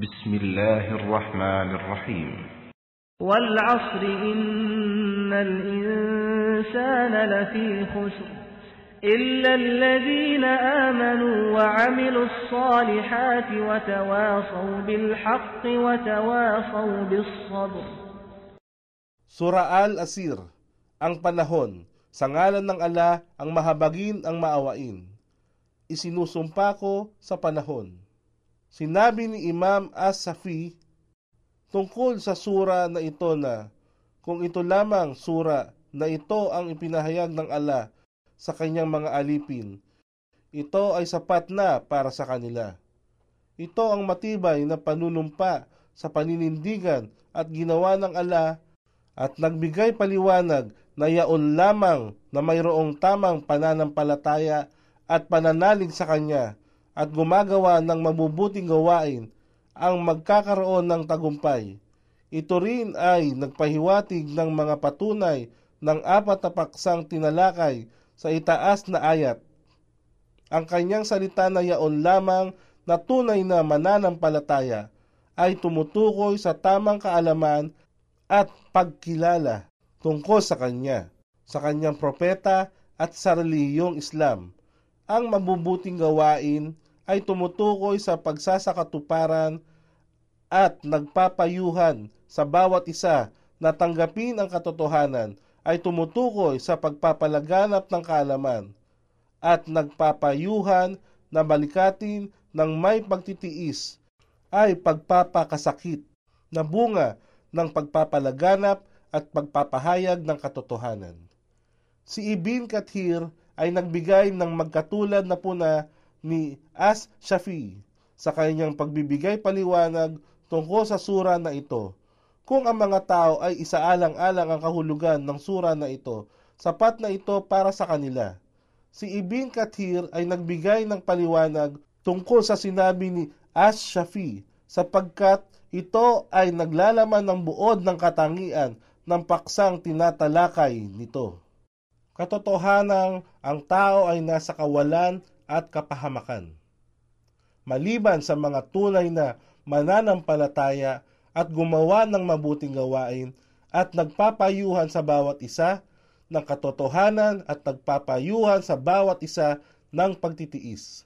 بسم الله الرحمن الرحيم والعصر إن الإنسان لفي خسر إلا الذين آمنوا وعملوا الصالحات وتواصوا بالحق وتواصوا بالصبر Sura Al-Asir, ang panahon, sa ngalan ng ala ang mahabagin ang maawain. Isinusumpa ko sa panahon. Sinabi ni Imam As-Safi tungkol sa sura na ito na kung ito lamang sura na ito ang ipinahayag ng ala sa kanyang mga alipin, ito ay sapat na para sa kanila. Ito ang matibay na panunumpa sa paninindigan at ginawa ng ala at nagbigay paliwanag na yaon lamang na mayroong tamang pananampalataya at pananalig sa Kanya at gumagawa ng mabubuting gawain ang magkakaroon ng tagumpay. Ito rin ay nagpahiwatig ng mga patunay ng apat na paksang tinalakay sa itaas na ayat. Ang kanyang salita na yaon lamang na tunay na mananampalataya ay tumutukoy sa tamang kaalaman at pagkilala tungkol sa kanya, sa kanyang propeta at sa reliyong Islam. Ang mabubuting gawain ay tumutukoy sa pagsasakatuparan at nagpapayuhan sa bawat isa na tanggapin ang katotohanan ay tumutukoy sa pagpapalaganap ng kaalaman at nagpapayuhan na balikatin ng may pagtitiis ay pagpapakasakit na bunga ng pagpapalaganap at pagpapahayag ng katotohanan. Si Ibn Kathir ay nagbigay ng magkatulad na puna ni As Shafi sa kanyang pagbibigay paliwanag tungkol sa sura na ito. Kung ang mga tao ay isaalang-alang ang kahulugan ng sura na ito, sapat na ito para sa kanila. Si Ibn Kathir ay nagbigay ng paliwanag tungkol sa sinabi ni As Shafi sapagkat ito ay naglalaman ng buod ng katangian ng paksang tinatalakay nito. Katotohanang ang tao ay nasa kawalan at kapahamakan. Maliban sa mga tunay na mananampalataya at gumawa ng mabuting gawain at nagpapayuhan sa bawat isa ng katotohanan at nagpapayuhan sa bawat isa ng pagtitiis.